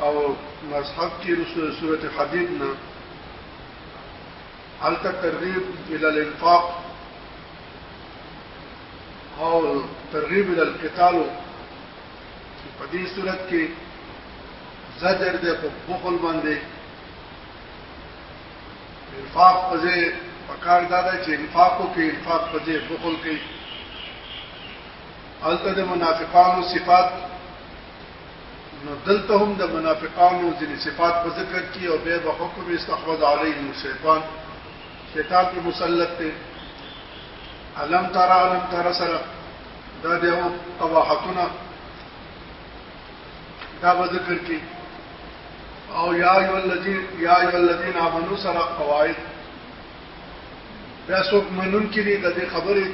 او مصحف کې رسول سورته حدید نه الک ترغیب ال الانفاق او ترغیب ال القتال په دې صورت کې زجر دې په بخل باندې انفاق په ځای پکار دا ده چې انفاق او کې انفاق په ځای بخل کوي الته د منافقانو صفات نو دلته هم د منافقانو ځینې صفات په ذکر کې او به په حکم استحوذ علیهم الشیطان شیطان په مسلط دی علم تر علم تر سره دا د او قواحتنا دا به ذکر کې او یا ایو الذین یا ایو الذین آمنو سره قواعد بیا څوک منون کې دي د خبرې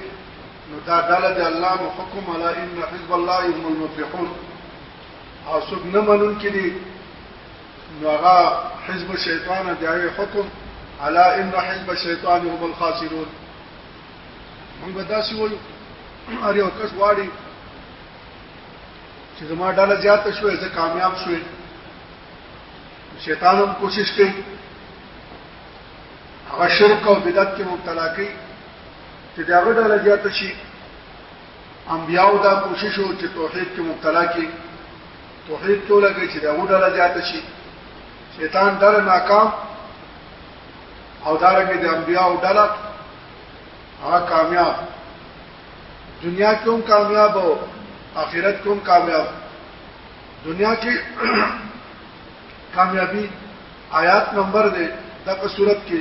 نو دا ډله د الله نو حکم الا ان حزب الله هم المفلحون او څوک نه منون کړي نو هغه حزب شیطان دی هغه حکم الا ان حزب الشیطان هم الخاسرون موږ دا سی وایو ار یو کس واړي چې زما ډله زیات شوې زه کامیاب شوې شیطان هم کوشش کوي هغه شرک او بدعت کې مبتلا کوي چې د هغه ډله زیاته شي انبیاو دا کوشش وو چې توحید کې مبتلا کې توحید ته لګي چې د هغه ډله زیاته شي شیطان ډل ناکام او دارنګه د انبیاو ډله هغه کامیاب دنیا کې هم کامیاب او آخرت کې هم کامیاب دنیا کې کامیابی آیات نمبر دے دغه صورت کې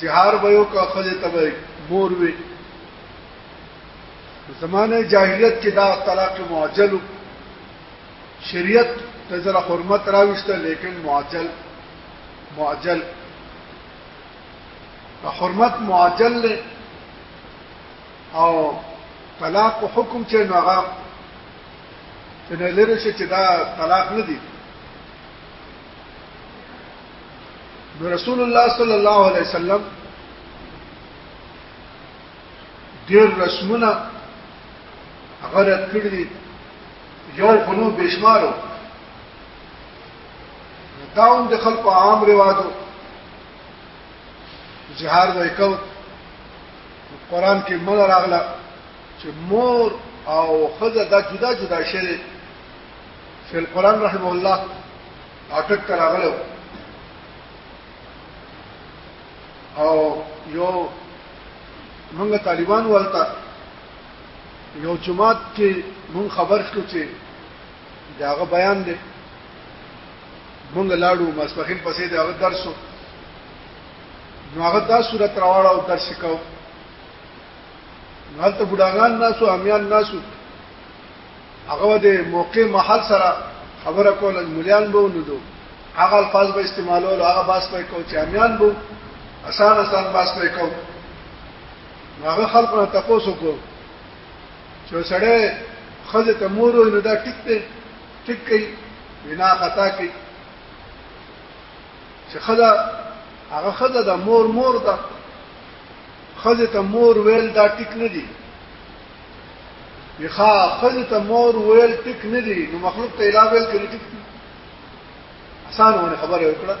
زهار به یو کا خځه تبه مور وي زمانه جاهلیت کې دا طلاق معجل شریعت ته زره حرمت راوښته لیکن معجل معجل حرمت معجل له او طلاق په حکم چې نو هغه چې لری شي چې دا طلاق نه دی نو رسول الله صلی الله علیه وسلم ډیر رسمونه هغه رد کړی دي یو خنو بشمارو داون د خلق عام رواجو جهار دوی کو قرآن کې مل راغله چې مور او خزه دا جدا جدا شری فی القرآن رحمه الله اټک تراغلو او یو موږ طالبان ولته یو جماعت کې موږ خبر شو چې داغه بیان دی موږ لاړو مسپخین پسې داغه درسو نو هغه دا صورت راوړا او درس کو نو هلته بډاګان ناسو امیان ناسو هغه د موقع محل سره خبره کوله مليان به وندو هغه الفاظ به استعمالول هغه باس به کو چې امیان بو اسان اسان باس به کو هغه خلق نه تاسو کو چې سړی خزه ته مور نو دا ټیک دی ټیک کوي بنا خطا کوي چې خزه هغه خزه د مور مور ده خزه ته مور ویل دا ټیک نه دی یخا خزه ته مور ویل ټیک نه دی نو مخلوق ته اله ویل کړي ټیک دی آسان ونه خبره وکړه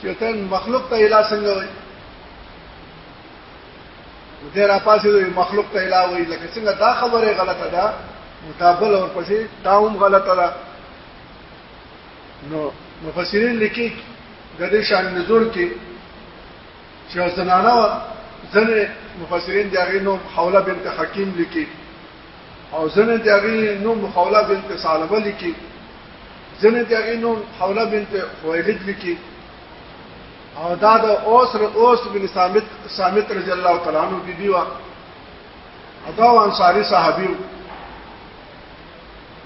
چې ته مخلوق ته اله څنګه وایي دې را پاسې د مخلوق ته اله وایي لکه څنګه دا خبره غلطه ده متابل اور پسې تاوم غلطه ده نو مفسرین لیکي د دې شان نزول کې چې زنانه و ځنه مفسرین دی هغه نو حوله بنت حکیم لیکي او ځنه دی هغه نو حوله بنت سالبه لیکي ځنه دی هغه نو حوله بنت خویلد لیکي او دا د اوس ر اوس بن ثابت ثابت رضی الله تعالی عنہ بیبي وا ادا انصاری صحابي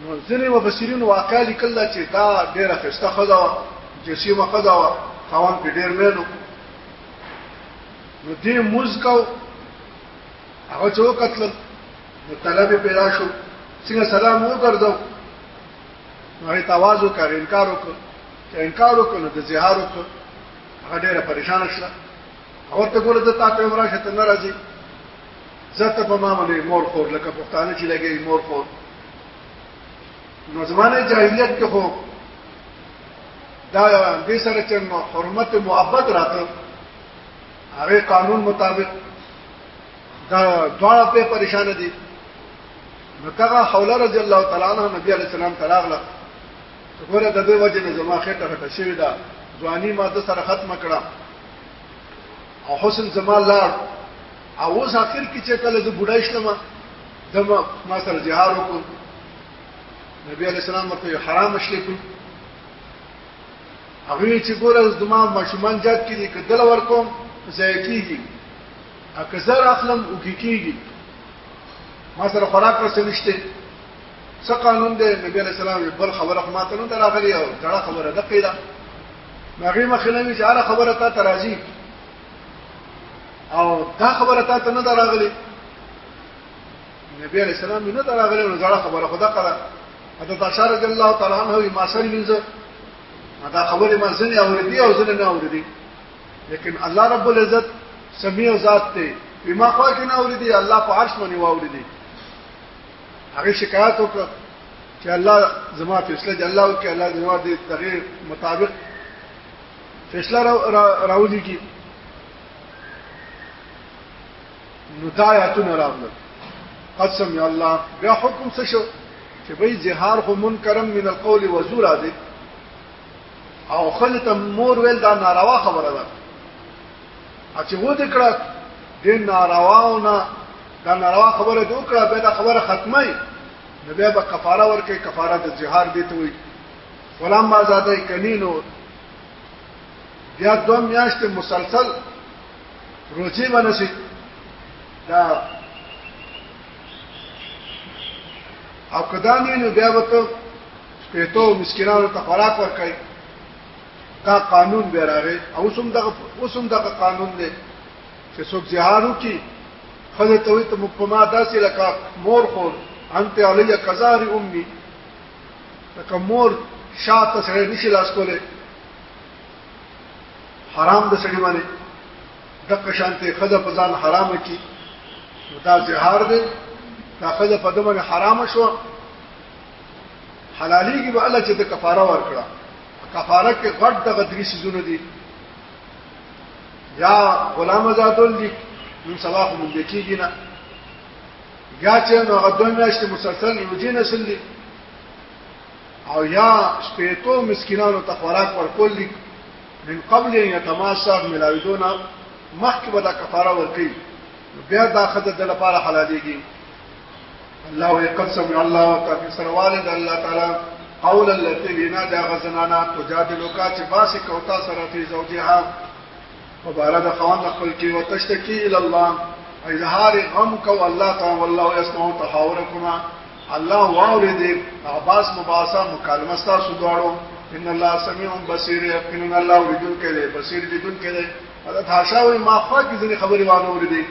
نو ځینې مفسرینو واقع لیکل دا چې دا ډېره ښایسته ښځه وه، جسیمه ښځه وه، خاوند پرې ډېر مین و. نو دې لمونځ کاوه، هغه چې وکتلل نو طلب یې پیدا شو، څنګه سلام وګرځوو؟ نو هغې ته اواز وکړ، هغې انکار وکړ، چې انکار وکړ نو د زهار وکړ، هغه ډېره پریشانه شوه، هغه ورته ګوره زه تا ته یم راشه ته نه راځې. زته په ما باندې مور خور لکه پښتانه چې لګي مور خور نو زمانه جاهلیت کې خو دا دې سره چې حرمت محبت راته هغه قانون مطابق دا دواړه په پریشان دي نو کغه حوله رضی الله تعالی عنہ نبی علیہ السلام تلاغله ګوره د دې وجه نه زما خټه خټه شوی دا ځواني ماده سره ختمه کړه او حسن زما لاړ او اوس اخر کې چې کله زه بډای شلم د ما سره جهار وکړ نبی علی السلام ورته حرام شلې کړ هغه چې ګوره زما ماشومان جات کې دي کدل ورکوم ځای کیږي اګه زر اخلم او کیږي ما سره خوراک رسې نشته څه قانون دی نبی علی السلام بل خبره ما ته نه دراغلی او دا خبره ده پیدا هغه مخنوي چې هر خبره تا ترازی او دا خبره تا ته نه دراغلی نبی علیہ السلام نه دراغلی نو دا خبره خدا کړه حضرت عائشہ رضی الله تعالی عنها ما سره وینځه دا خبره ما زنه اوریدي او زنه نه اوریدي لیکن الله رب العزت سمیع ذات ته بما خوا کې نه اوریدي الله په عرش باندې واوریدي هغه شکایت وکړه چې الله زما فیصله چې الله وکړي الله زما دې تغیر مطابق فیصله راوځي کی نو دا آیاتونه راغله قسم یا الله بیا حکم څه شو چې به زهار خو منکرم من القول وزور دي او خلت مور ویل دا ناروا خبره ده چې و دې کړه د نارواونه دا ناروا خبره دې وکړه به دا خبره ختمه نو بیا به کفاره ورکړي کفاره د زهار دی ته وي غلام آزادې کنینو بیا دوه میاشتې مسلسل روزي ونسي دا او کدانې نو بیا وته پیتو مسکینانو ته خوراک ورکړي دا قانون به راغی او سم دغه اوسم دغه قانون دی چې څوک زهار وکي خزه ته وي ته مخ په ما داسې لکه مور خور انت علی قزار امي لکه مور شاته سره نشي لاس کوله حرام د سړي باندې د قشانته خزه په ځان حرام کی دا زهار دی دا خزه په دمن حرام شو حلاليږي به الله چې د کفاره ورکړه کفاره کې غټ دغه درې سيزونه دي یا غلام آزادول دي نن سبا خو مونږ کېږي نه یا چې نو هغه دوه میاشتې مسلسل یو جې نسل دي او یا شپېتو مسکینانو ته خوراک ورکول دي من قبل ان يتماسا ملاویدونه مخکې به دا کفاره ورکړي بیا دا خدای د لپاره حلالېږي الله وی قد سمع الله وتعالى سرواله د الله تعالی قول التي وینا دا غزنانا تجادلو کا چې باسي کوتا سره فی زوجها مبارد خوان خپل کې وتشتکی ال الله اظهار غم کو الله تعالی والله يسمع تحاوركما الله واوري دې عباس مباسا مکالمه تاسو دواړو ان الله سميع بصير يقين الله ورجل کې بصير دې دن کې حضرت حاشا وي ما خوا کې ځنې خبرې وانه ورې دي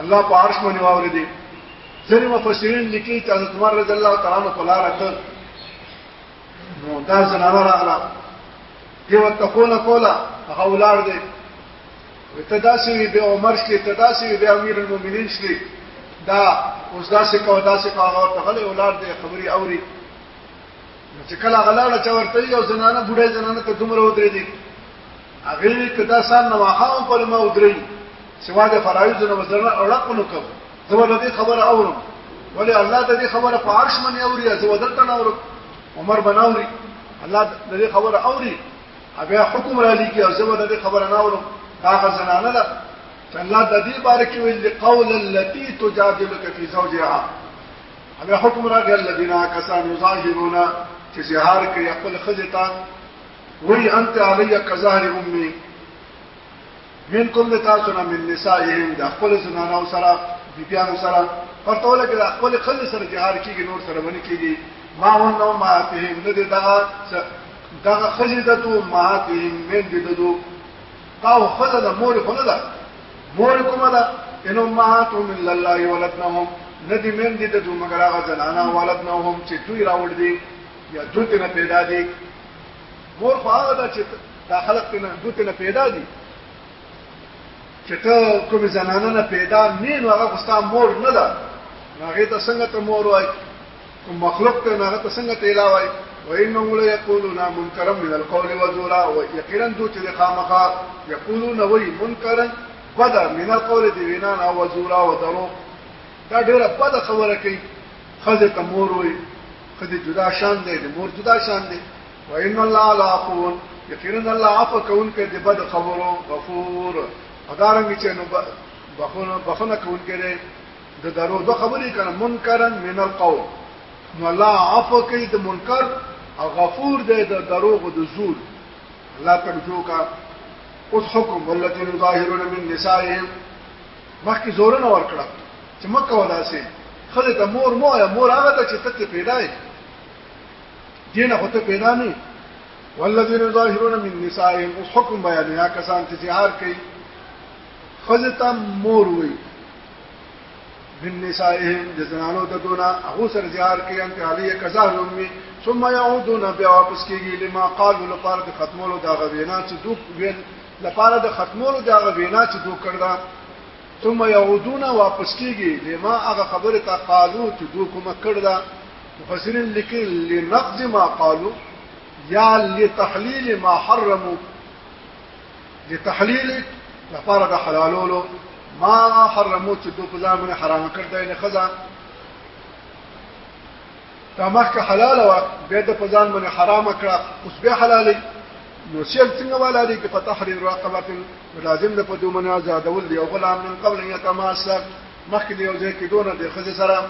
الله په عرش باندې واورې دي ځینې مفسرین لیکي چې حضرت عمر رضی الله تعالی عنہ په لار ته نو دا زنانه راغله دی ورته کوله کوله هغه ولار دی تداسي به عمر شي تداسي به امیر المؤمنین شي دا اوس داسې کو داسې کو هغه ته غلې ولار دی خبري اوري چې کله غلاړه چا ورته یو زنانه بډای زنانه ته دومره ودرې دي هغه وی کدا سال نو هغه پر ما ودرې سوا د فرایض نو وزنه اړه کو نو کوم زه ولدي خبره اورم ولی الله د دې خبره په عرش باندې اوري زه ودلته نه اورم عمر بناوري الله د دې خبره اوري بیا حکم را لګي او زه د دې خبره نه اورم هغه زنانه ده چې الله د دې باره کې ویل قول التي تجادلك في زوجها بیا حکم راغی الذين كسانوا ظاهرون چې زهار کوي خپل خزه ته وی انت علی کظهر امي من کوم د تاسو نه من نسائهم د خپل زنانو سره بیبيانو سره پرته لګي د خپل خل سره جهار کیږي نور سره باندې کیږي ما هو نو ما فهم نه دي دغه دغه خزه د تو ما فهم من دي دو او خزه د مور خزه ده مور کومه ده انو ما تو من الله ولدنهم ندی من دي د دوه مګر هغه زنانه ولدنهم چې دوی راوړ دي یا دوی نه پیدا دي مور خو هغه ده چې دا خلق ته نه ګوت نه پیدا دي چې ته کوم زنانه نه پیدا نه نو هغه خوستا مور نه ده هغه ته څنګه ته مور وای کوم مخلوق ته هغه ته څنګه ته اله وای وانهم لا يقولون منكرا من القول وزورا ويقينا دو چې خامخا يقولون وي منكرا بدا من القول دی وینا نه وزورا ودرو دا ډیره بده خبره کوي خزه ته مور وي کدی جدا شان دی د مور جدا شان دی وان الله لعفو یقینا الله عفو کون کې د بد خبرو غفور ادارنګ چې نو بخونه بخونه کون کې دی د درو دو خبرې کړه منکرن من القول نو الله عفو کوي د منکر او غفور دی د دروغ د زور الله پر جو کا اوس حکم ولته ظاهرون من نسائهم مخکې زورونه ورکړه چې مکه وداسي خزه ته مور مو یا مور هغه ته چې ته پیدا یې دینه خو ته پیدا نه والذین ظاهرون من نسائهم اوس حکم بیان یا کسان چې جهار کوي خزه ته مور وي من نسائهم جزنانو ته دونه هغه سره جهار کوي ان علی کذا رومي ثم يعودون بیا واپس کیږي لما قالوا لپاره د ختمولو دا غوینا چې دوی لپاره د ختمولو دا غوینا چې دوی کړدا ثم يعودون واپس کیږي لما هغه خبره تا قالو چې دوی کوم کړدا مفسرین لیکي لنقض ما قالو یا لتحلیل ما حرمو لتحلیل لپاره د حلالولو ما حرمو چې دوی په ځان باندې حرام کړ دی نه خزا دا مخکې حلال و بیا د پزان باندې حرام کړه اوس بیا حلالې نو سیل څنګه والا دي کې په تحریر رقبه لازم ده په دوه منه آزادول دی او غلام من قبل ان يتماسا مخکې دی او ځای کې دونه د خځه سره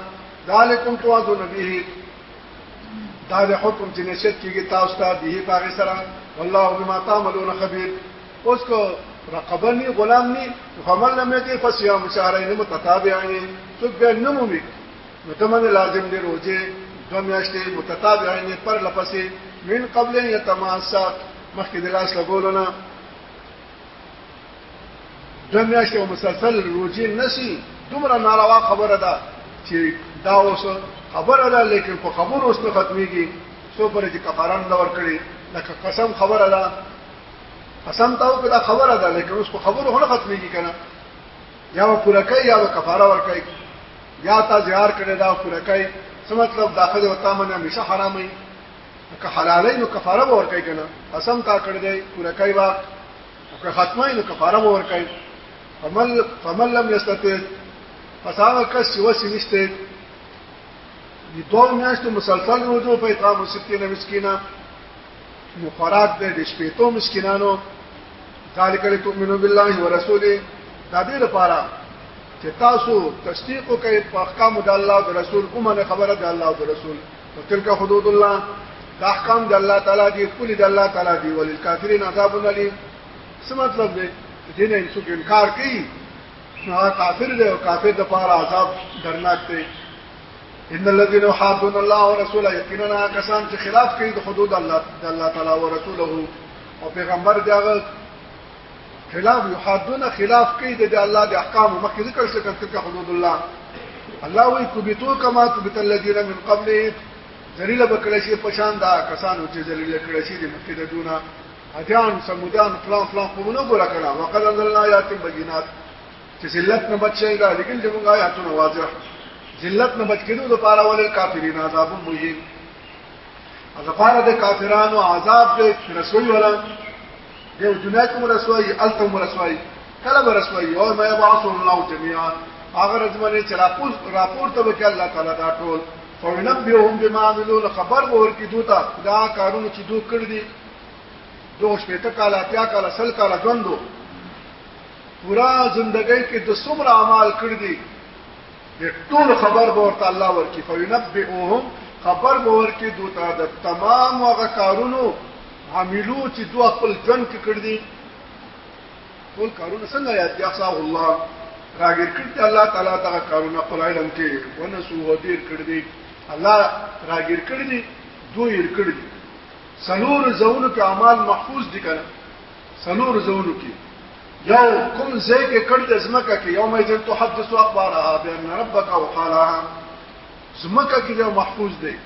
ذالکم توازو نبیه دا د حکم چې نشد کېږي تاسو ته به پاغه سره والله بما تعملون خبير اوس کو رقبه ني غلام ني فمن لم يجد فصيام شهرين متتابعين څوک به نمومي نو دمن لازم دی روزه دو میاشتې متتابعین پر لپسې من قبل یتماسا مخکې د لاس لګولونه دو میاشتې مسلسل روزه نسی دومره ناروا خبره ده چې دا اوس خبره ده لیکن په خبرو اوس نه ختميږي څو پر چې کفاران دا ور کړی لکه قسم خبره ده قسم تاو کړه خبره ده لیکن اوس په خبرو هونه ختميږي کنه یا و پوره کوي یا و کفاره ور کوي یا تا زیار کړی دا پوره کوي څه مطلب داخله وتا منه همیشه حرامي که حلالای نو کفاره به ور کوي کنه قسم تا کړی دی پوره کوي وا که ختمه نو کفاره به ور کوي فمل فمل لم یستطيع فساوه کس چې وسی نشته د دوه میاشتو مسلسل روزو په اطعام 60 مسکینه یو خوراک دی د شپېتو مسکینانو ذالک لتؤمنو بالله ورسوله دا دې لپاره چې تاسو تصدیق وکړئ په احکام د الله او رسول اومنه خبره د الله او رسول وتلک حدود الله دا احکام د الله تعالی دی کل د الله تعالی دی ولل کافرین عذاب الیم څه مطلب دی چې نه څوک انکار کوي نو کافر دی او کافر د پاره عذاب درناک دی ان الذين يحادون الله ورسوله یقینا کسان چې خلاف کوي د حدود الله د الله تعالی او رسوله او پیغمبر دغه خلاف یحادون خلاف کوي د الله د احکام مخکې ذکر شو کړه حدود الله الله وی کبتو کما کبت الذين من قبل ذلیل بکړی شي پشان دا کسانو چې ذلیل کړی شي د مخکې د دونه اجان سمودان فلان فلان قومونو ګره کړه وقد انزلنا آیات بینات چې ذلت نه بچ شي دا لیکل چې موږ آیاتونه واضح ذلت نه بچ کېدو د پاره ولې کافرین عذاب مهین هغه پاره د کافرانو عذاب دې رسوي ولا د دنیا کوم رسوي التم رسوي کله به رسوي او ما يبعث الله جميعا هغه رجمنه چې راپور راپور ته وکړه الله تعالی دا ټول فینبهم بما عملوا خبر ور کی دوتا دا کارونه چې دوی کړی دي دوه شپته کاله اتیا کاله سل کاله ژوندو پورا زندګۍ کې د څومره اعمال کړی دي د ټول خبر به ورته الله ورکی فینبئهم خبر به ورکی دوته د تمام هغه کارونو عاملو چې دوه خپل ژوند کې کړی دي ټول کارونه څنګه یاد دي اصحاب الله راګر کړی الله تعالی دا کارونه خپل علم کې ونسو ودیر کړی دي الله راګر کړی دي دوی یې کړی دي سلور زونو کې اعمال محفوظ دي کنه څلور ځونو کې یو کوم ځای کې کړی د زمکه کې یو مې ځل تحدث اخبارها بان ربک او قالها زمکه کې یو محفوظ دی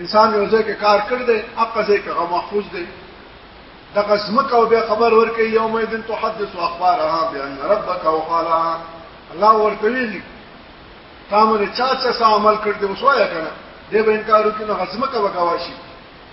انسان یو ځای کې کار کړی دی اقا ځای کې هغه محفوظ دی دغه زمکه او بیا خبر ورکې یو مې ځل تحدث اخبارها بان ربک او قالها الله ورته ویلي تامر چا چا عمل کړ دی وسوایا کنه دی به انکار وکړي نو زمکه وکواشي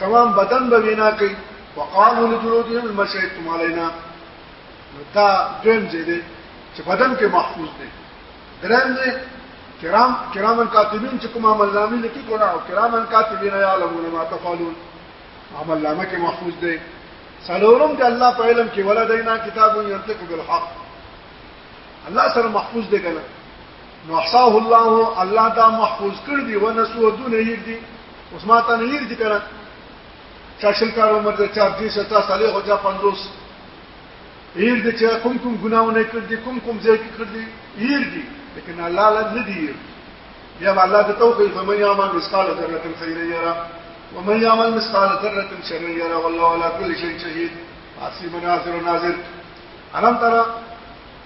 تمام بدن به وینا کوي وقالو لجلودهم لما شهدتم علينا دا دویم ځای دی چې بدن کې محفوظ دی درېم ځای کرام کرامن کاتبین چې کوم عمل نامې لیکي ګناه او کرامن کاتبین یعلمون ما تفعلون عمل نامه کې محفوظ دی سلورم د الله په علم کې ولدینا کتاب ينطق بالحق الله سره محفوظ دی کنه نو احصاه الله الله دا محفوظ کړ دی ونسو دونه یې دی اوس ما ته نه یې دی کړه چا شل کار عمر د چا دې ستا صالح او چا 50 یې دی چې کوم کوم ګناونه کړ دي کوم کوم ځای کې کړ دي یې دی لیکن الله لا نه دی بیا الله د توفیق فمن یعمل مثقال ذره خیر یرا ومن يعمل مثقال ذره شرا يرى والله على كل شيء شهيد حسيب ناظر ناظر ألم ترى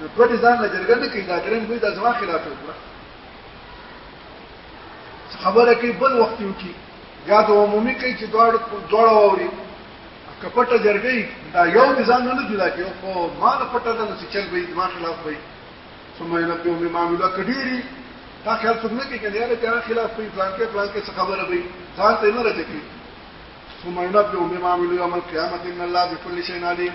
نو دوه دې ځان له جرګه نه کوي دا درېم دوی دا زما خلاف وکړه خبره کوي بل وخت یو کی یا د عمومي کوي چې دوړ دوړ ووري کپټه جرګه دا یو دې ځان نه جدا کوي خو ما نه پټه ده چې چل به ما خلاف وي ثم ينبئ بما عمل کډيري تا خیال څوک نه کوي کنه یاره دا خلاف په پلان کې پلان کې څه خبره وي ځان ته نه راځي ثم ينبئ بما عمل يوم القيامه ان الله بكل شيء عليم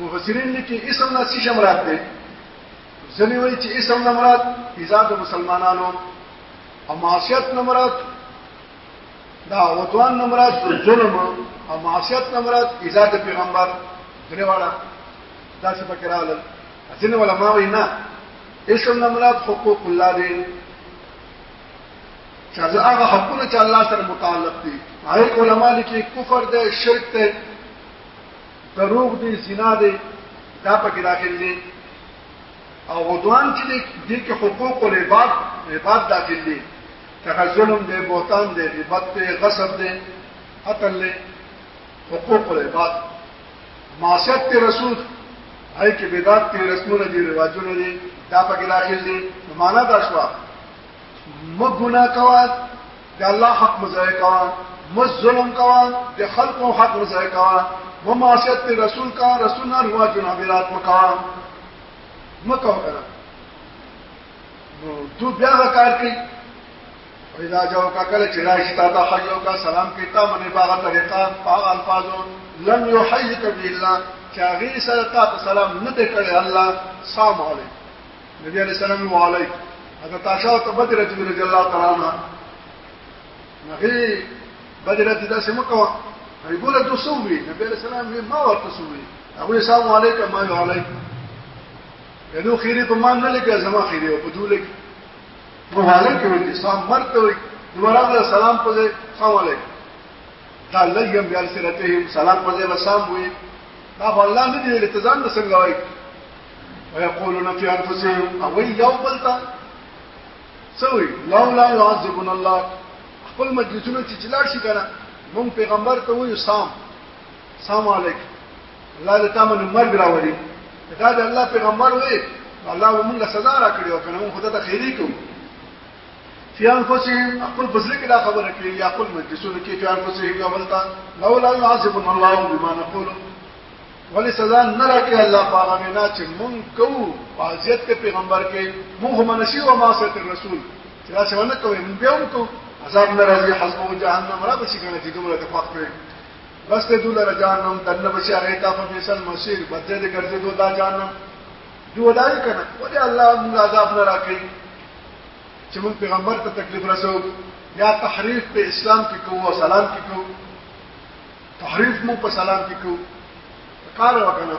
مفسرین لیکي اسم نه څه مراد دی ځنې وایي چې اسم نه مراد ایزا د مسلمانانو او معصیت نه مراد دا عدوان نه مراد ظلم او معصیت نه مراد ایزا د پیغمبر درې واړه دا څه پکې راغلل ځنې علماء وایي نه اسم نه مراد حقوق الله دی چې هغه حقونه چې الله سره متعلق دي هغه علما لیکي کفر ده شرک ده دروغ دي زنا ده دا پکې داخل دي او عدوان چې دي کې حقوق او عباد عباد داخل دي څنګه ظلم دی بوتان دی غیبت دی غصب دی قتل دی حقوق العباد معصیت ته رسول هاي کې بدعت ته رسمونه دي رواجونه دي دا پکې داخل دي معنا دا شو مګ ګنا کوا د الله حق مزای کوا مز ظلم کوا د خلقو حق مزای کوا و معصیت ته رسول کا رسول نه رواجونه بدعت مکا مکو کړه نو تو بیا کار کوي پیدا جو کا کله چې راشي تا ته حیو کا سلام کیتا منه باغه طریقه باغ الفاظو لم یحیک بالله چاغي سره تا ته سلام نه دی کړی الله سلام علیک نبی علیہ السلام علیک اگر تاشا ته بدر رضی الله تعالی عنہ نبی بدر رضی دا سم کو هی ګوره تو سو وی نبی علیہ السلام ما ورته سو وی ابو سلام علیک ما علیک یلو خیره په مان نه لګه زما خیره په دوله نو حاله کې وي اسلام مرته وي نوران له سلام په ځای سلام علیکم دا لګم بیا سرته هم سلام په ځای سلام وي دا الله نه دی التزام نه څنګه وایي ويقولون في انفسهم او یو بلتا سوي لولا يعذبنا الله خپل مجلسونه چې چلار شي کنه مونږ پیغمبر ته وایو سلام سلام علیکم الله دې تاسو باندې مرګ راوړي دا د الله پیغمبر وي الله موږ له سزا را کړی او کنه موږ خدای ته خیری کوو فی انفسهم خپل بزرګ کې دا خبره کړې یا خپل مجلسونو کې فی انفسهم دا ولتا لولا يعذب الله بما نقول ولی سزا نه راکې الله پاغه نه چې مونږ کوو پازیت کې پیغمبر کې مونږ منشي او ما سره رسول چې دا څه ونه کوي مونږ به هم کوو عذاب ناراضي حسبه جهنم را بشي کنه چې دومره تفاق کړي بس دې دوله جهنم دنه بچي هغه ته په فیصل مسیر بدې دې ګرځې دوه دا جهنم دی ودای کنه ولې الله موږ عذاب نه راکړي چې موږ پیغمبر ته تکلیف رسو یا تحریف په اسلام کې کوو سلام کې کوو تحریف مو په سلام کې کوو کار وکنه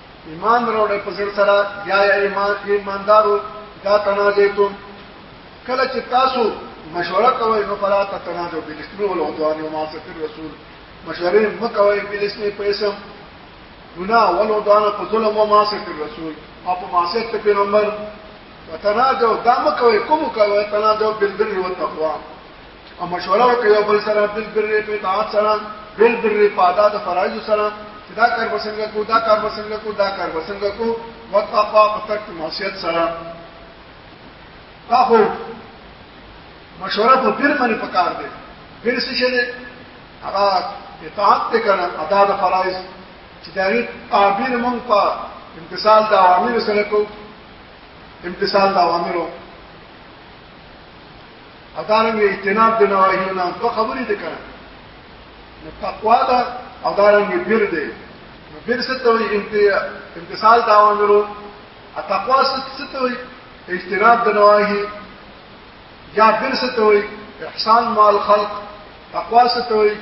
ایمان وروړې په زړه سره یا ایمان ایماندارو دا تنازیتم کله چې تاسو مشوره کوي نو فلا تتنازع بالاسم والعدوان وما سفر رسول مشوره مکوي بالاسم په اسم ګنا والعدوان په ظلم وما سفر رسول او په معصیت پیغمبر وتنازع دا مکوي کوم کوي تنازع بالبر والتقوا او مشوره وکړي او بل سره بل بر په اطاعت سره بل بر په ادا د فرایض سره چې دا کار بسنګ کو دا کار بسنګ کو دا کار بسنګ کو وتقوا وترک معصیت سره تاسو مشوره په بیر باندې پکار دی بیر څه شي هغه اطاعت ته کنه ادا د فرایض چې دا ری تعبیر مونږ په امتصال د اوامر سره کو امتصال د اوامرو ادارنګ اجتناب د نواهی نه په خبرې دي کړه نو تقوا دا ادارنګ بیر دی نو بیر څه ته وي امتثال دا ومرو تقوا څه ته وي اجتناب د نواهی یا بیر څه ته وي احسان مال خلق تقوا څه ته وي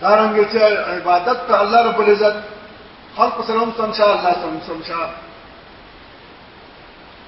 دارنګ چې عبادت ته الله رب العزت خلق سلام سمشا الله سم سمشا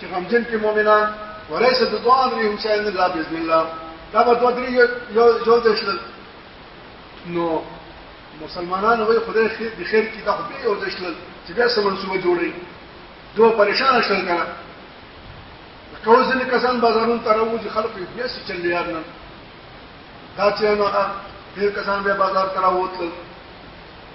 چې غمجن کې مؤمنان وليس بضان ريهم شيئا الا باذن الله دا په دوه درې یو یو د شل نو مسلمانان وای خدای خیر د خیر کې دا خو به یو د شل چې بیا سم منسوبه جوړي دوه پریشان شول کنه کوم ځینې کسان بازارونو ته راوځي خلک یې بیا څه چل یار نه دا چې نو ډېر کسان به بازار ته راووتل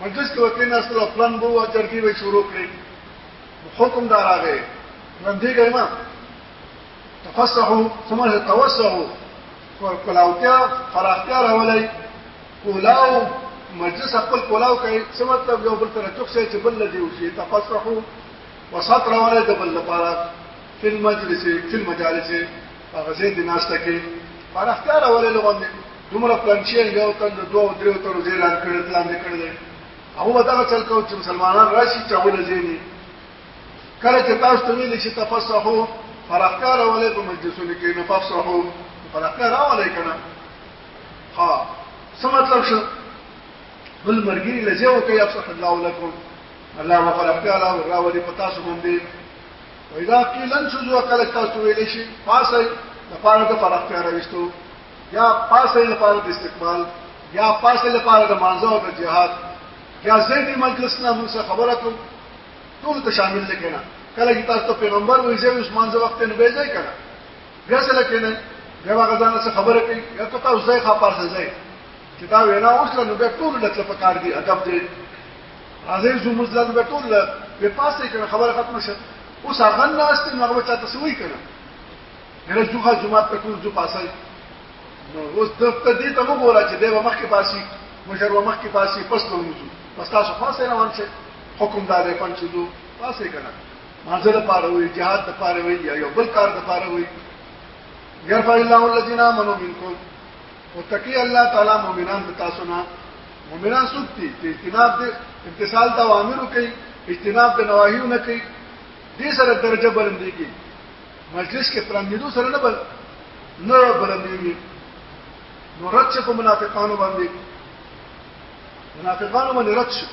مجلس کې وکړي نه ستل پلان بو او جرګي به شروع کړي حکم دار راغی نن دې ګرما تفسحو سمه توسعو کلاوتیا فراختیا راولای کولاو مجلس خپل کولاو کوي څه مطلب یو بل سره چوک شي چې بل لدی وشي تفسحو وسط راولای د بل لپاره فل مجلس فل مجالس هغه زه دې ناشته کې پرختیا راولې لغوندې دومره پلانچې یو تن د دوه درو تر دې لار کړې پلان دې کړې هغه ودا چل کو چې مسلمانان راشي چې ولې زینې کله چې تاسو ته ویل چې تفسحو پرختیا راولې په مجلسونو کې نه تفسحو پرختیا راولې کنه ها څه مطلب شو بل مرګي لځه او کوي افسح الله لكم الله وفرختیا راولې پتا سو باندې وإذا قيل انشزوا کله تاسو ویل شي پاسه لپاره د فرق پیار وشتو یا پاسه لپاره د استقبال یا پاسه لپاره د مانزه او د جهاد یا زیدی مجلس نه موږ خبره کوم ټول ته شامل نه کنا کله چې تاسو پیغمبر وې چې اوس مانزه وخت نه به ځای کنا بیا څه لکه نه بیا هغه ځان څه خبره کوي یا ته تاسو ځای خپل ځای چې دا وینا اوس له نو به ټول لته پکار دي ادب دې راځي زو مزلت به ټول په پاسه کړه خبره ختمه شوه اوس هغه ناس ته هغه چا ته سوي کړه یره زوخه جمعه ته ټول زو پاسه نو اوس د ته دې ته وګوره چې د مخ کې پاسي مشر مخ کې پاسي پس ته وځو پس تاسو پاسه روان شئ حکم دار پنځ زو پاسه کړه مازه لپاره وي جهاد لپاره وي یا یو بل کار لپاره وي يرفع الله الذين امنوا منكم او تکي الله تعالی مؤمنان د تاسو نه مؤمنان څوک دي چې اجتناب دې امتثال د اوامرو کوي اجتناب د نواهیو نه کوي دې سره درجه بلندې کې مجلس کې پرانیدو سره نه بل نه بلندې وي نو رد شي په منافقانو باندې منافقانو باندې رد شي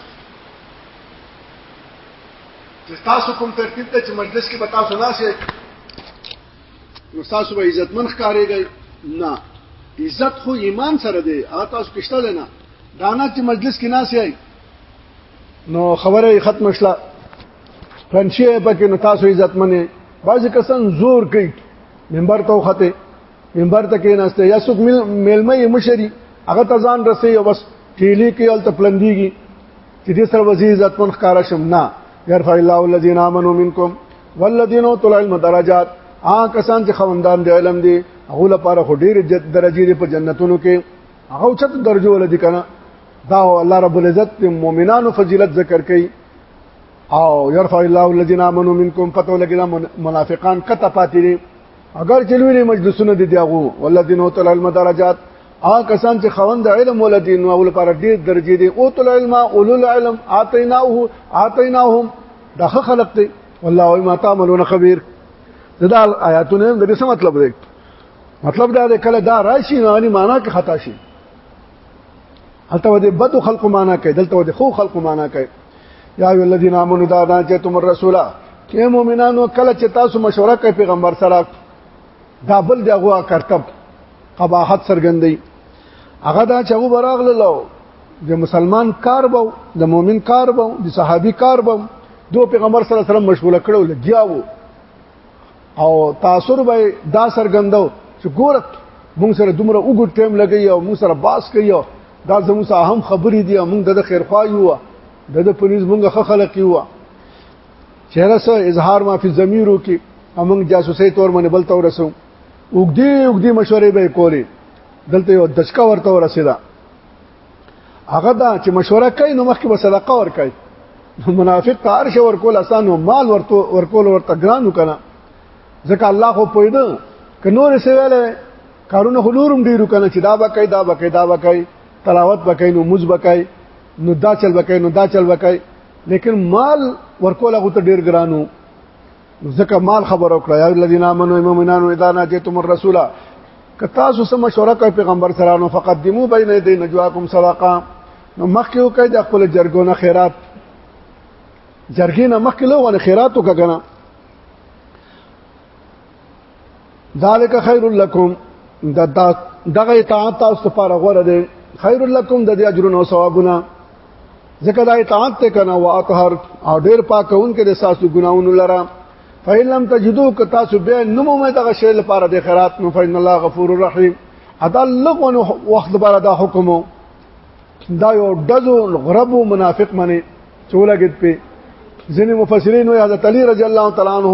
چې تاسو کوم ترتیب ته چې مجلس کې به تاسو ناشې نو تاسو به عزتمن ښکارېږئ نه عزت خو ایمان سره دی هغه تاسو کې شته دی نه دا نه چې مجلس کې ناس یې نو خبره ختم شله پنځه پکې نو تاسو عزتمنې بعضې کسان زور کوي منبر ته وخته منبر ته کې ناسته یا څوک ملمه یې مشري هغه ته ځان رسي او بس ټیلی کې ال تپلندېږي چې دې سره وزیر عزتمن ښکارا شم نه يرفع الله الذين امنوا منكم والذین اوتل علم درجات آ کسان چې خوندان دی علم دی هغه لپاره خو ډیر درجه دی په جنتونو کې هغه چت درجه ولدي کنه دا الله رب العزت مؤمنانو فضیلت ذکر کوي او يرفع الله الذين امنوا منكم فتو لګي منافقان کته پاتې دي اگر چې لوی مجلسونه دي دیغو ولذین او تل علم درجات آ کسان چې خوند علم ولدین او لپاره ډیر درجه دي او تل علم اولو العلم اعطیناه اعطیناهم دا خلق دی والله او ما تعملون خبير دا آیاتونه د څه مطلب دی مطلب دا دی کله دا راشي نه معنی کې خطا شي هلته د بدو خلقو معنا کوي دلته د خو خلقو معنا کوي یا ای الذین آمنوا دا دا چې تم الرسول اے مؤمنانو کله چې تاسو مشوره کوي پیغمبر سره دا بل دغه کرتب قباحت سرګندې هغه دا چې هغه براغله لو د مسلمان کار بو د مؤمن کار بو د صحابي کار بو دو پیغمبر صلی الله علیه وسلم مشغوله کړو لګیاو او تاثر به دا سرګندو چې ګور موږ سره دومره وګړ ټیم لګي او موږ سره باس کوي دا زموږ سره هم خبرې دي موږ د خیر خوا یو د د پولیس موږ خه خلک یو چهره سره اظهار ما فی ضمیرو کې موږ جاسوسي تور باندې بل تور رسو وګدي وګدي مشورې به کولې دلته یو دشکا ورته ورسیدا هغه دا چې مشوره کوي نو مخکې به صدقه ور کوي منافق ته هر شي ورکول اسانو مال ورته ورکول ورته ګرانو کنه ځکه الله خو پویده ک نور څه ویلې کارونه خلورم ډیرو کنه چې دا بکای دا بکای دا بکای تلاوت بکای نو مز بکای نو دا چل بکای نو دا چل بکای لیکن مال ورکول هغه ته ډیر ګرانو ځکه مال خبر وکړه یا الذین آمنوا المؤمنان اذا ناجیتم الرسول کتا سو سم مشوره کوي پیغمبر سره نو فقدمو بین یدی نجواکم صدقه نو مخکې وکړئ د خپل جرګونه خیرات جرګې نه مخکې لوونه خیرات وکړه ذالک خیر لکم دا دغه اطاعت تاسو لپاره غوړه دی خیر لکم د دې اجرونو او ثوابونه ځکه دا اطاعت ته کنه او اطهر او ډیر پاکون کې د ساسو ګناونو لره فإن لم تجدوا که تاسو به نمو مې دغه شی لپاره د خیرات نو فإن الله غفور رحیم ادا لغون وخت لپاره دا حکم دا یو دزو غرب منافق منی چولګت په ځینې مفسرین وي حضرت علی رضی الله تعالی عنہ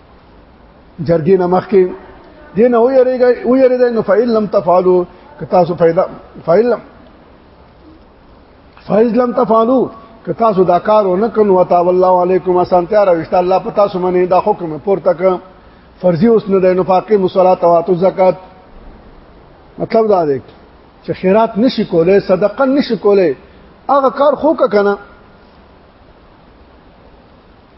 جرګې نه مخکې دین او یریږي او یریږي نو فعل لم تفعلوا که تاسو پیدا فعل لم فعل لم تفعلوا که تاسو دا کار نه کړو وتا والله علیکم اسانتیا راوښت الله پتا سو منه دا حکم پورته ک فرضي اوس نه دینو پاکه مصلات او اتو زکات مطلب دا دی چې خیرات نشي کولای صدقه نشي کولای هغه کار خو کنه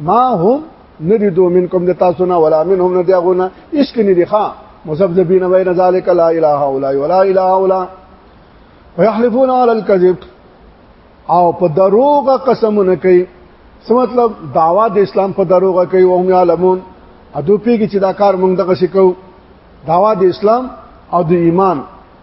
ما هم ندی دو منکم د تاسو نه ولا منهم ندی غونه عشق نه دی ښا مزبذبین بین ذلک لا اله الا ولا اله الا ويحلفون على الكذب او په دروغ قسمونه کوي څه مطلب داوا د اسلام په دروغ کوي او هم علمون ادو پیږي چې دا کار موږ دغه شي کوو داوا د اسلام او د ایمان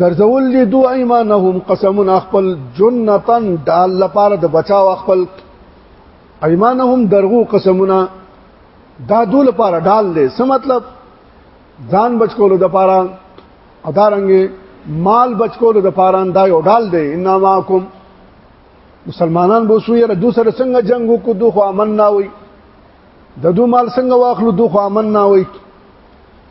ګرځول دي دو ايمانهم قسمون خپل جنتن دال لپاره د بچاو خپل ايمانهم درغو قسمونه دا دو لپاره ډال دي څه مطلب ځان بچکولو د لپاره ادارنګ مال بچکولو د لپاره دا یو ډال دي انما کوم مسلمانان بو سو یره دو سره څنګه جنگ وکړو دو خو امن نه وي د دو مال څنګه واخلو دو خو امن نه وي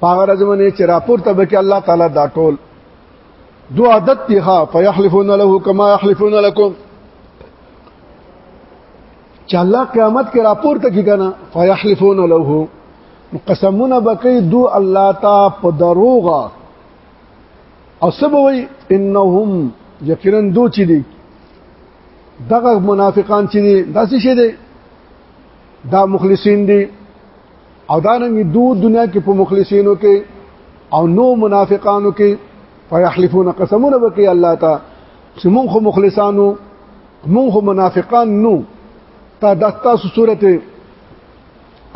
پاغه رزمنه چې راپور ته به کې الله تعالی دا ټول دو عادت دی ها فیحلفون له کما یحلفون لكم چې الله قیامت کې راپور ته کې کنه فیحلفون له قسمونه بکې دو الله تا په دروغه او سبوي انهم یقینا دو چې دي دغه منافقان چې دي داسې شه دي دا مخلصین دي او دا نن دو دنیا کې په مخلصینو کې او نو منافقانو کې فیحلفون قسمونه وکي الله تا چې مونږ خو مخلصانو مونږ خو منافقان نو تا د تاسو سورته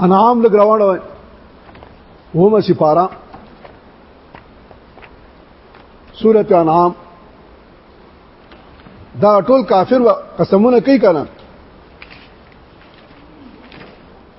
انعام لګ راوړل ومه سپارا سورته انعام دا ټول کافر قسمونه کوي کنه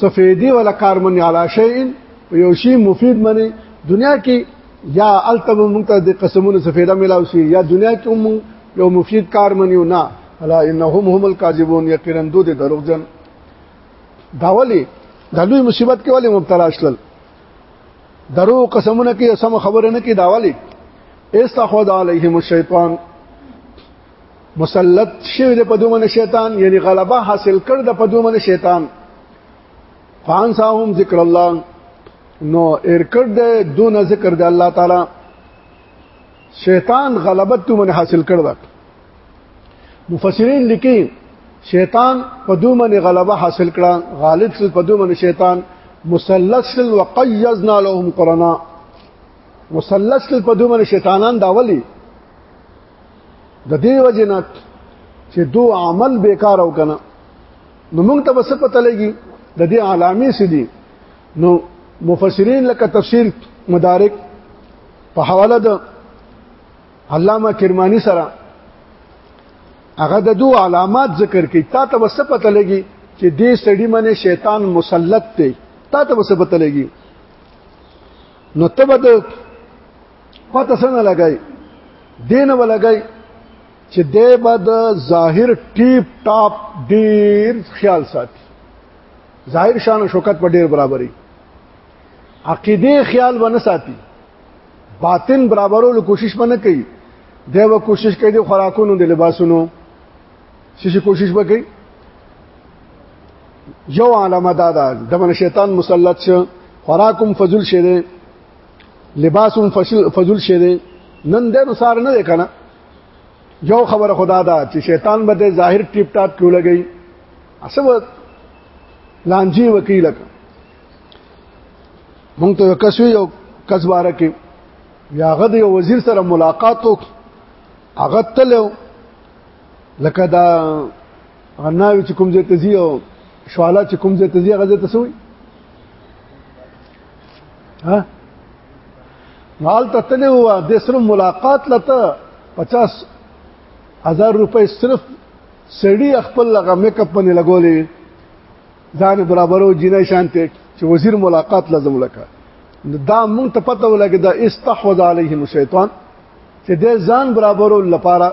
سفیدی ولا کارمن علی شیء په یو شی مفید منی دنیا کې یا التب مونږ ته د قسمونو سفیده ملاو شي یا دنیا کې هم یو مفید کار منیو نه الا انهم هم الکاذبون یقینا دو د دروغجن داولی د لوی مصیبت کې ولی مبتلا شل درو قسمونه کې سم خبره نه کې داولی استخود علیهم الشیطان مسلط شوی د پدومن شیطان یعنی غلبه حاصل کړ د پدومن شیطان فان ساهم ذکر الله نو ارکړ د دون ذکر د الله تعالی شیطان غلبه تو من حاصل کړ دا مفسرین لیکي شیطان په دوه من غلبه حاصل کړه غالب شل په دوه من شیطان مسلسل وقیزنا لهم قرنا مسلسل په دوه من شیطانان دا ولی د دې وجنه چې دو عمل بیکار او کنه نو موږ ته بس پته لګي د دې علامې سدي نو مفسرین لکه تفسیر مدارک په حواله د علامه کرمانی سره هغه د دوه علامات ذکر کړي تا ته وسه پته لګي چې دې سړی منه شیطان مسلط دی تا ته وسه پته لګي نو تبه د پته څنګه لګای دین ولګای چې د بد ظاهر ټیپ ټاپ ډیر خیال ساتي ظاهر شان او شوکت په ډیر برابرۍ عقیده خیال ونه ساتي باطن برابرولو کوشش باندې کوي دا و کوشش کوي د خوراکونو د لباسونو شي کوشش وکړي یو علامه دا ده د من شیطان مسلط شه خوراکم فضل شه لباس فضل شه دی نن د نو سار نه کنه یو خبره خدا دا چې شیطان به د ظاهر ټیپ ټاپ کیو لګی اسب لانجی وکیل مونږ ته کسو یو کسباره کې یا غد یو وزیر سره ملاقات وک هغه تلو لکه دا غناوی چې کوم ځای ته ځي او شواله چې کوم ځای ته ځي هغه ځای ته سوی ها مال ته تلې و د سره ملاقات لته 50 هزار روپۍ صرف سړی خپل لغه میک اپ باندې لګولې ځان برابرو جنې شانته چې وزیر ملاقات لازم لکه دا مونږ ته پته ولګي دا استحوذ علیهم الشیطان چې د ځان برابرو لپاره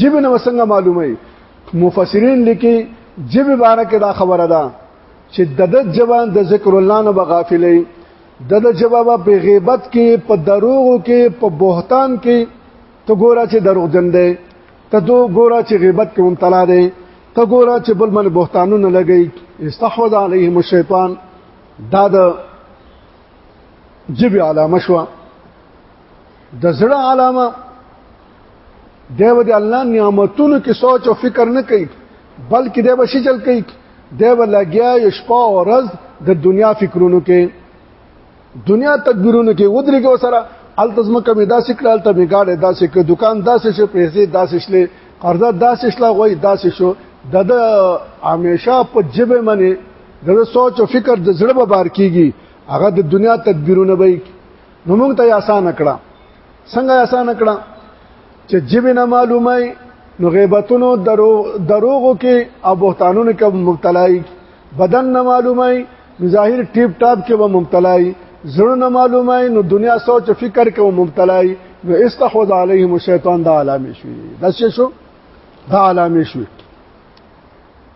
جبه نو څنګه معلومه مفسرین لیکي جبه باره کې دا خبره ده چې د د جوان د ذکر الله نه بغافلې د د جواب په غیبت کې په دروغ کې په بهتان کې ته ګوره چې دروغ جن دی ته دو ګوره چې غیبت کې مبتلا دی ته ګوره چې بل من بهتانونه لګي استحوذ علیهم الشیطان دا د جبه علامه شوه د زړه علامه دیو د الله نعمتونو کې سوچ او فکر نه کوي بلکې دی به شي چل کوي دی به لګیا یو شپه او ورځ د دنیا فکرونو کې دنیا تدبیرونو کې ودرېږي وسره التزم کمې داسې کړه الته مې ګاډې داسې ک دکان داسې شو پیسې داسې شلې قرضه داسې شلا غوي داسې شو د د همیشه په جبه منی د سوچ او فکر د زړه به بار کیږي هغه د دنیا تدبیرونه به نو موږ ته آسان کړه څنګه آسان کړه چې جیب نه معلومه نو غیبتونو درو دروغو کې او بهتانونو کې مبتلای بدن نه معلومه نو ظاهر ټیپ ټاپ کې به مبتلای زړه نه معلومه نو دنیا سوچ فکر کې مبتلای نو استحوذ علیهم الشیطان دا علامه شوی دا شې شو دا علامه شوی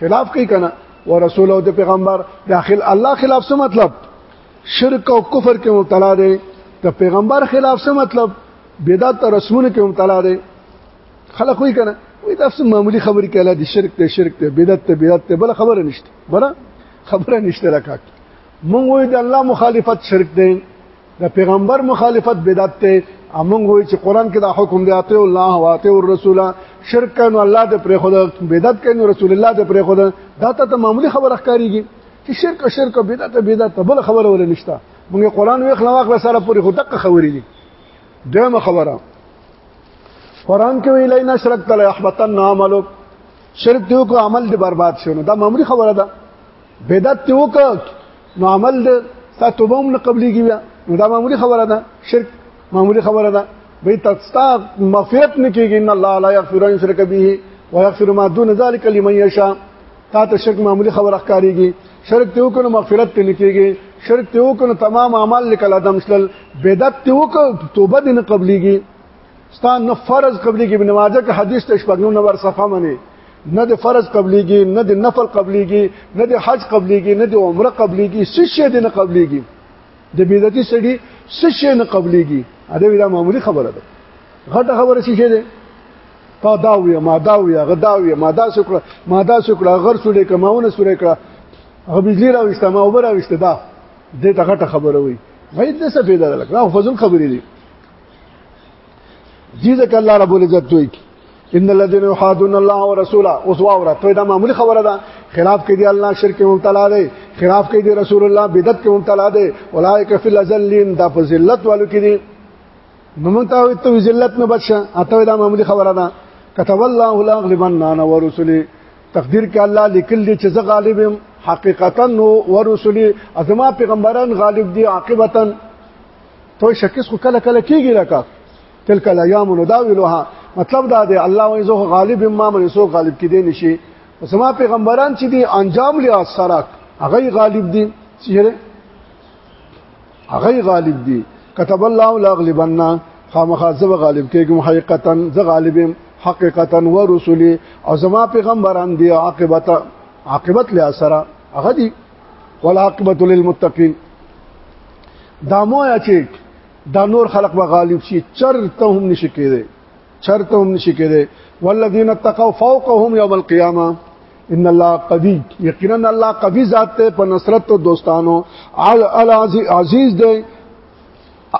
خلاف کوي کنه ورسول او د پیغمبر داخل الله خلاف څه مطلب شرک او کفر کې مبتلا دي د پیغمبر خلاف څه مطلب بدعت او رسمونه کې مبتلا دي خلک وایي کنه وایي دا څه معمولی خبرې کله دي شرک ته شرک ته بدعت ته بدعت ته بل خبره نشته بل خبره نشته راکاک مونږ وایو د الله مخالفت شرک دی د پیغمبر مخالفت بدعت ته امون وای چې قران کې دا حکم دی اته الله او اته الرسول شرک کنو الله د پرې خود بدعت کنو رسول الله د پرې خود دا ته معمولی خبره ښکاریږي چې شرک او شرک بدعت بدعت بل خبره ول نشته موږ قران وی خلاق له سره پوری خو دقه خبرې دي دغه خبره قران کې ویلای نه شرک تل احبطن عملک شرک دیو کو عمل دی برباد شونه دا معمولی خبره ده بدعت ته وکړ نو عمل د تا توبه هم نه قبليږي بیا نو دا معمولی خبره ده شرک معمولی خبره ده به تاسو مغفرت نه کیږي ان الله لا یغفر ان شرک به ويغفر ما دون ذلك لمن يشاء تا ته شرک معمولی خبره ښکاریږي شرک ته وکړو مغفرت ته نکیږي شرک ته وکړو تمام اعمال لیکل ادم شل بدعت ته وکړو توبه دې نه قبليږي ستا نه فرض قبليږي ابن ماجه کې حدیث ته شپږ نمبر صفه منی نه د فرض قبليږي نه د نفل قبليږي نه د حج قبليږي نه د عمره قبليږي څه شي د نه قبليږي د بدعتي سړي څه شي نه قبليږي اده ویلا معمولی خبره ده غټه خبره څه شي ده تا دا وی ما دا وی غدا وی ما دا سکړه ما دا سکړه غر سولې کماونه سورې کړه هغه بجلی راوښته ما وبراوښته دا دې ته غټه خبره وي غیر د څه پیدا لکه فضل خبرې دي دې ځکه الله رب العزت دوی کی ان الذين يحادون الله ورسوله اوس واوره ته دا معمولی خبره ده خلاف کې دی الله شرک مبتلا دی خلاف کې دی رسول الله بدعت کې مبتلا دی اولئک فی الذلین دا په ذلت والو کې دي نو مونږ ته وي ته ذلت نه بچا اته دا معمولی خبره ده كتب الله لا غلبن انا ورسلي تقدیر کې الله لیکل دي چې زه غالب يم حقیقتا نو ورسلي ازما پیغمبران غالب دي عاقبتا تو شکیس خو کله کله کیږي لکه تلک الايام نداولها مطلب دا دی الله وایي زه غالب ما من سو غالب کې دي نشي زما پیغمبران چې دي انجام لري سره هغه غالب دي چیرې هغه غالب دي كتب الله لا غلبنا خامخا زه غالب کېږم حقیقتا زه غالبم حقیقتا ورسولي او زما پیغمبران دي عاقبت عاقبت له سره هغه دي والعاقبت للمتقین دا مو یا چې دا نور خلق به غالب شي چرته هم نشي کېده چرته هم نشي کېده والذین اتقوا فوقهم یوم القیامه ان الله قوی یقینا الله قوی ذات ته په نصرت او دوستانو عزیز دی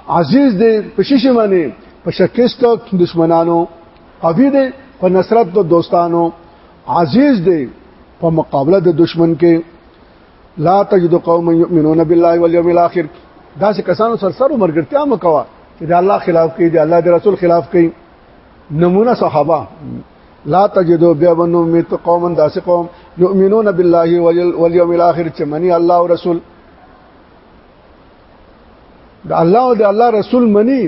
عزیز دی په شیشه باندې په شکست دشمنانو قوی دی په نصرت او دوستانو عزیز دی په مقابله د دشمن کې لا تجد قوم یؤمنون بالله والیوم الاخر دا چې کسانو سره سره مرګرتیا مکوا چې د الله خلاف کوي د الله د رسول خلاف کوي نمونه صحابه لا تجدو بیا بنو میت قوم داس قوم یؤمنون بالله والیوم الاخر چې منی الله او رسول د الله او د الله رسول منی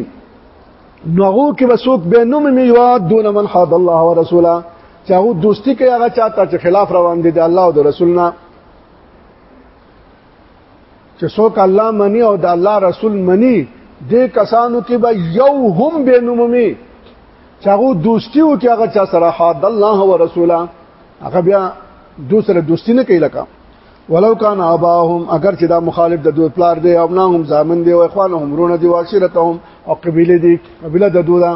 نوغو کې بسوک به نوم میوا دون من حد الله ورسوله چې هغه دوستی کوي هغه چاته چې خلاف روان دي د الله او د رسول نه چې څوک الله منی او د الله رسول منی د کسانو کې به یو هم به نومي چې هغه دوستی او کې هغه چا سره حد الله ورسوله هغه بیا دوسره دوستی نه کوي لکه ولو کان اباهم اگر چې دا مخالف د دوی پلار دی او نه هم ځامن دی او اخوانهم رونه دی واشرتهم او قبيله دی قبيله د دوی دا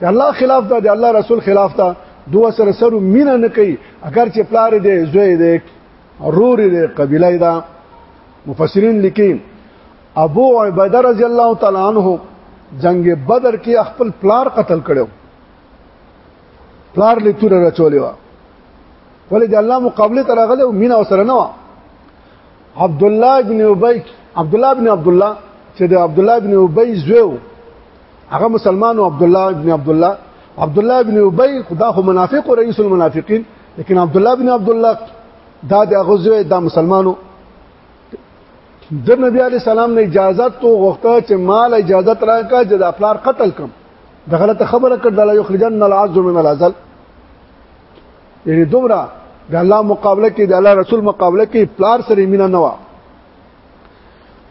چې الله خلاف دا دی الله رسول خلاف دا دوه سره سره مینه نه کوي اگر چې پلار دی زوی دی رور دی قبيله دا مفسرین لیکي ابو عبیده رضی الله تعالی عنہ جنگ بدر کې خپل پلار قتل کړو پلار لې تور رچولې و ولې د الله مقابله ته راغله او مینا وسره نه و عبد الله ابن ابي عبد الله ابن عبد الله چې د عبد الله ابن ابي زوی هغه مسلمان او عبد الله ابن عبد الله عبد الله ابن ابي خدا خو منافق او رئیس المنافقین لیکن عبد الله ابن عبد الله دا د هغه زوی دا مسلمانو د نبی علی سلام نه اجازه تو غوښته چې مال اجازه راکا چې د خپل قتل کم د غلطه خبره کړ د لا یخرجن العز من العزل یعنی دومره د الله مقابله کې د الله رسول مقابله کې پلار سره مینا نه و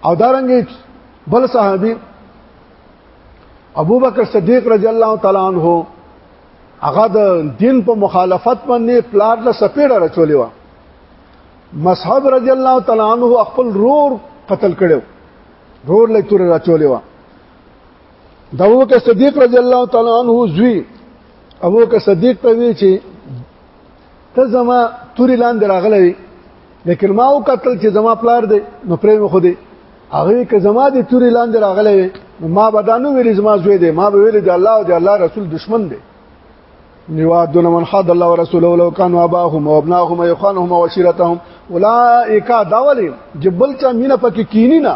او دارنګ بل صحابي ابو بکر صدیق رضی الله تعالی عنہ هغه د دین په مخالفت باندې پلار له سپېړه رچولې و مصحب رضی الله تعالی عنہ خپل رور قتل کړو رور له تور رچولې و د ابوبکر صدیق رضی الله تعالی عنہ زوی ابوبکر صدیق ته وی چې ته زما توري لاندې راغلی وي لیکن ما او قتل چې زما پلار دی نو پرې مخ دی هغه که زما د توري لاندې راغلی وي نو ما بدانو ویل زما زوی دی ما به ویل د الله او د الله رسول دشمن دی نیوادون من حد الله ورسوله لو كانوا اباهم وابناهم يخانهم وشيرتهم اولئک داول جبل چا مینه پکې کینی نه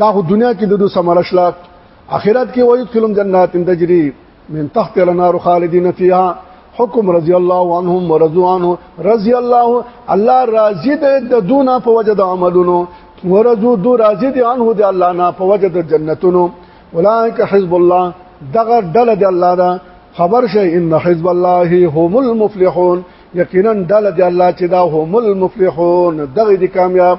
دا خو دنیا کې د دوه سمره شلا اخرت کې وایي کلم جنات تجری من تحت النار خالدین فیها حکم رضی الله عنهم ورضوا عنه رضی الله الله راضی ده د دونه په وجه د عملونو ورضو دو راضی دي عنه د الله نه په وجه د جنتونو اولئک حزب الله دغه ډله د الله ده خبر شي ان حزب الله هم المفلحون یقینا ډله د الله چې دا هم المفلحون دغه دي کامیاب